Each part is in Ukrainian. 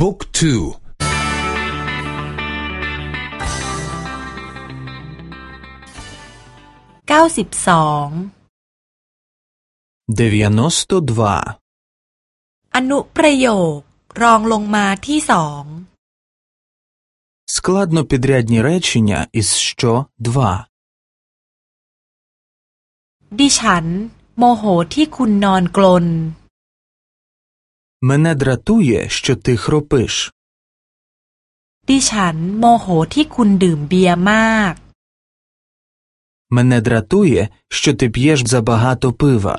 บุ๊กทูเก้าสิบสอง 92 อนุประโยค รองลงมาที่สอง Складнопідрядні речення із що два ดิฉัน โมโหที่คุณนอนกลน Мене дратує, що ти хропиш. ดิฉัน โมโหที่คุณดื่มเบียร์มาก Мене дратує, що ти п'єш забагато пива.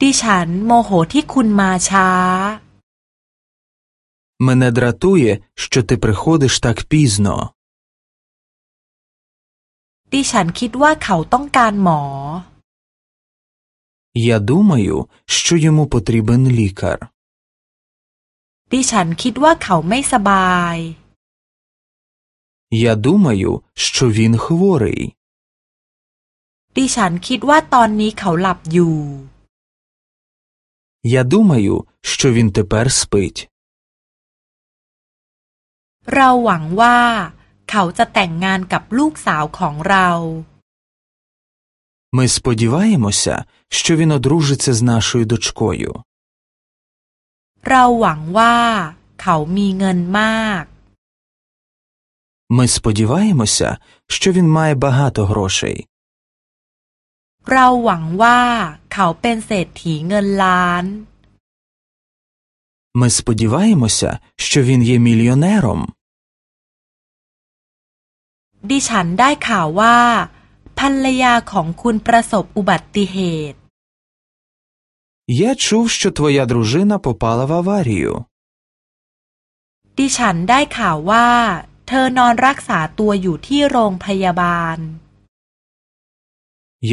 ดิฉัน โมโหที่คุณมาช้า Мене дратує, що ти приходиш так пізно. ดิฉันคิดว่าเขาต้องการหมอ Я думаю, що йому потрібен лікар. ดิฉันคิดว่าเขาไม่สบาย Я думаю, що він хворий. ดิฉันคิดว่าตอนนี้เขาหลับอยู่ Я думаю, що він тепер спить. เราหวังว่า เขาจะแต่งงานกับลูกสาวของเรา Ми сподіваємося, що він одружиться з нашою дочкою. เราหวังว่า เขามีเงินมาก Ми сподіваємося, що він має багато грошей. เราหวังว่า เขาเป็นเศรษฐีเงินล้าน Ми сподіваємося, що він є мільйонером. ดิฉันได้ข่าวว่า ภรรยาของคุณประสบอุบัติเหตุ Я чув, що твоя дружина попала в аварію. ดิฉันได้ข่าวว่า เธอนอนรักษาตัวอยู่ที่โรงพยาบาล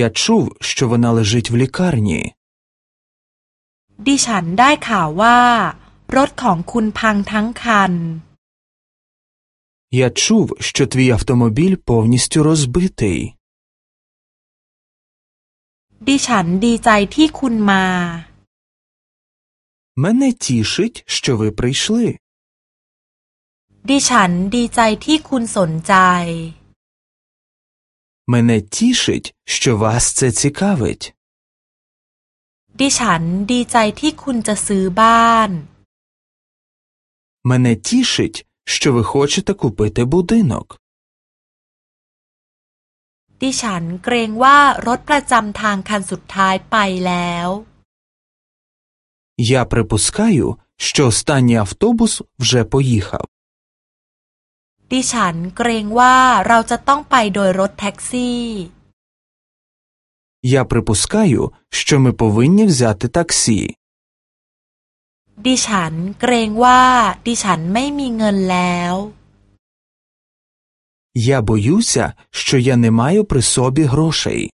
Я чув, що вона лежить в лікарні. ดิฉันได้ข่าวว่า รถของคุณพังทั้งคัน Я чув, що твій автомобіль повністю розбитий. ดิฉันดีใจที่คุณมา Мене тішить, що ви прийшли. ดิฉันดีใจที่คุณสนใจ Мене тішить, що вас це цікавить. ดิฉันดีใจที่คุณจะซื้อบ้าน Мене тішить, що ви хочете купити будинок. ดิฉันเกรงว่ารถประจำทางคันสุดท้ายไปแล้ว Я припускаю, що останній автобус вже поїхав. ดิฉันเกรงว่าเราจะต้องไปโดยรถแท็กซี่ Я припускаю, що ми повинні взяти таксі. ดิฉันเกรงว่า ดิฉันไม่มีเงินแล้ว Я боюся, що я не маю при собі грошей.